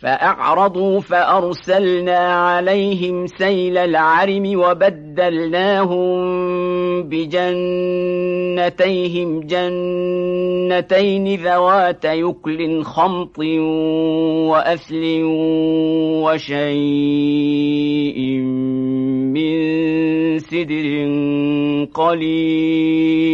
فأعرضوا فأرسلنا عليهم سيل العرم وبدلناهم بجنتيهم جنتين ذوات يكل خمط وأثل وشيء من سدر قليل